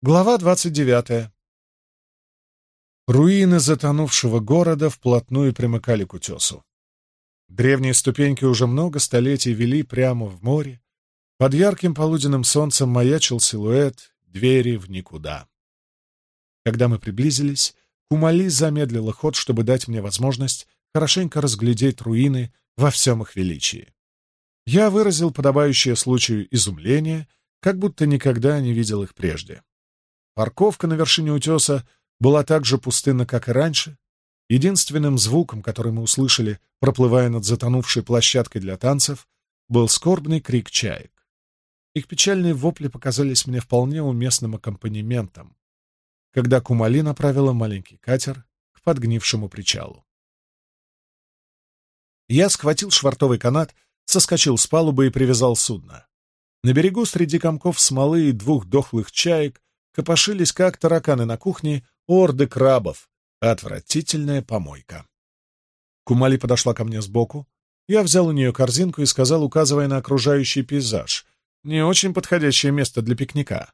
Глава 29. Руины затонувшего города вплотную примыкали к утесу. Древние ступеньки уже много столетий вели прямо в море. Под ярким полуденным солнцем маячил силуэт двери в никуда. Когда мы приблизились, Кумали замедлила ход, чтобы дать мне возможность хорошенько разглядеть руины во всем их величии. Я выразил подобающее случаю изумление, как будто никогда не видел их прежде. Парковка на вершине утеса была так же пустынна, как и раньше. Единственным звуком, который мы услышали, проплывая над затонувшей площадкой для танцев, был скорбный крик чаек. Их печальные вопли показались мне вполне уместным аккомпанементом, когда Кумали направила маленький катер к подгнившему причалу. Я схватил швартовый канат, соскочил с палубы и привязал судно. На берегу среди комков смолы и двух дохлых чаек копошились, как тараканы на кухне, орды крабов. Отвратительная помойка. Кумали подошла ко мне сбоку. Я взял у нее корзинку и сказал, указывая на окружающий пейзаж, «Не очень подходящее место для пикника».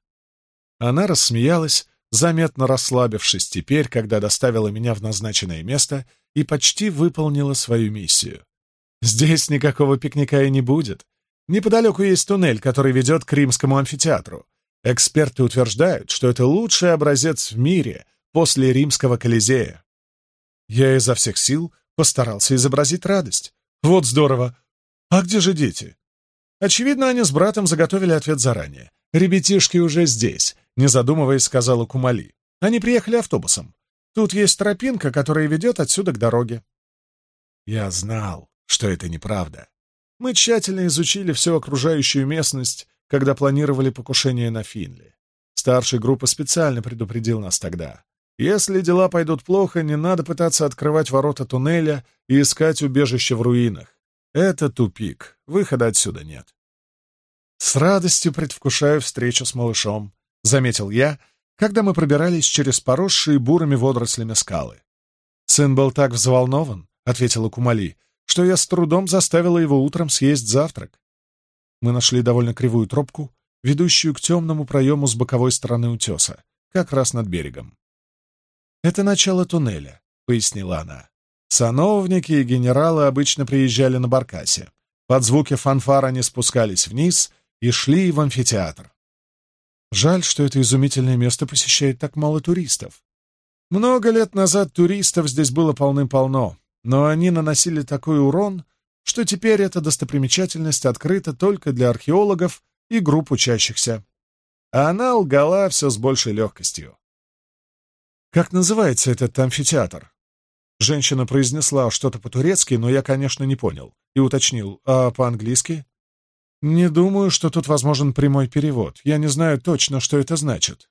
Она рассмеялась, заметно расслабившись теперь, когда доставила меня в назначенное место и почти выполнила свою миссию. «Здесь никакого пикника и не будет. Неподалеку есть туннель, который ведет к римскому амфитеатру. Эксперты утверждают, что это лучший образец в мире после римского Колизея. Я изо всех сил постарался изобразить радость. Вот здорово. А где же дети? Очевидно, они с братом заготовили ответ заранее. Ребятишки уже здесь, не задумываясь, сказала Кумали. Они приехали автобусом. Тут есть тропинка, которая ведет отсюда к дороге. Я знал, что это неправда. Мы тщательно изучили всю окружающую местность когда планировали покушение на Финли. Старший группы специально предупредил нас тогда. Если дела пойдут плохо, не надо пытаться открывать ворота туннеля и искать убежище в руинах. Это тупик, выхода отсюда нет. С радостью предвкушаю встречу с малышом, — заметил я, когда мы пробирались через поросшие бурыми водорослями скалы. Сын был так взволнован, — ответила Кумали, — что я с трудом заставила его утром съесть завтрак. Мы нашли довольно кривую тропку, ведущую к темному проему с боковой стороны утеса, как раз над берегом. «Это начало туннеля», — пояснила она. Сановники и генералы обычно приезжали на баркасе. Под звуки фанфара они спускались вниз и шли в амфитеатр. Жаль, что это изумительное место посещает так мало туристов. Много лет назад туристов здесь было полным-полно, но они наносили такой урон, что теперь эта достопримечательность открыта только для археологов и групп учащихся. А она лгала все с большей легкостью. «Как называется этот амфитеатр?» Женщина произнесла что-то по-турецки, но я, конечно, не понял, и уточнил, а по-английски? «Не думаю, что тут возможен прямой перевод. Я не знаю точно, что это значит».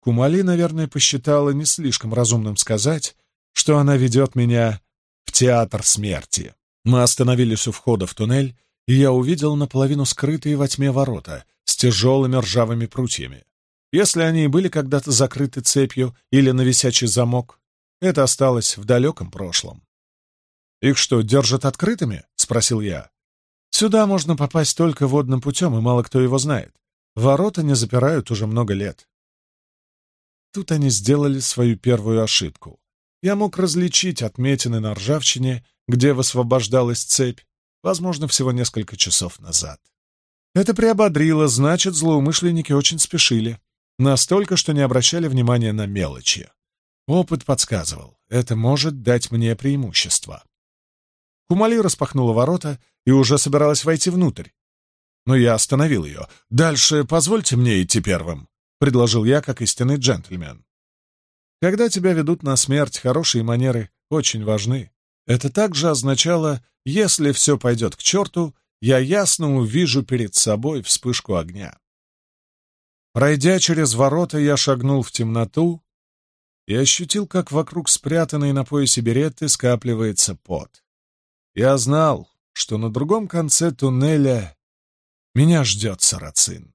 Кумали, наверное, посчитала не слишком разумным сказать, что она ведет меня в театр смерти. Мы остановились у входа в туннель, и я увидел наполовину скрытые во тьме ворота с тяжелыми ржавыми прутьями. Если они и были когда-то закрыты цепью или на висячий замок, это осталось в далеком прошлом. «Их что, держат открытыми?» — спросил я. «Сюда можно попасть только водным путем, и мало кто его знает. Ворота не запирают уже много лет». Тут они сделали свою первую ошибку. Я мог различить отметины на ржавчине, где высвобождалась цепь, возможно, всего несколько часов назад. Это приободрило, значит, злоумышленники очень спешили, настолько, что не обращали внимания на мелочи. Опыт подсказывал, это может дать мне преимущество. Кумали распахнула ворота и уже собиралась войти внутрь. Но я остановил ее. «Дальше позвольте мне идти первым», — предложил я, как истинный джентльмен. Когда тебя ведут на смерть, хорошие манеры очень важны. Это также означало, если все пойдет к черту, я ясно увижу перед собой вспышку огня. Пройдя через ворота, я шагнул в темноту и ощутил, как вокруг спрятанной на поясе беретты скапливается пот. Я знал, что на другом конце туннеля меня ждет сарацин.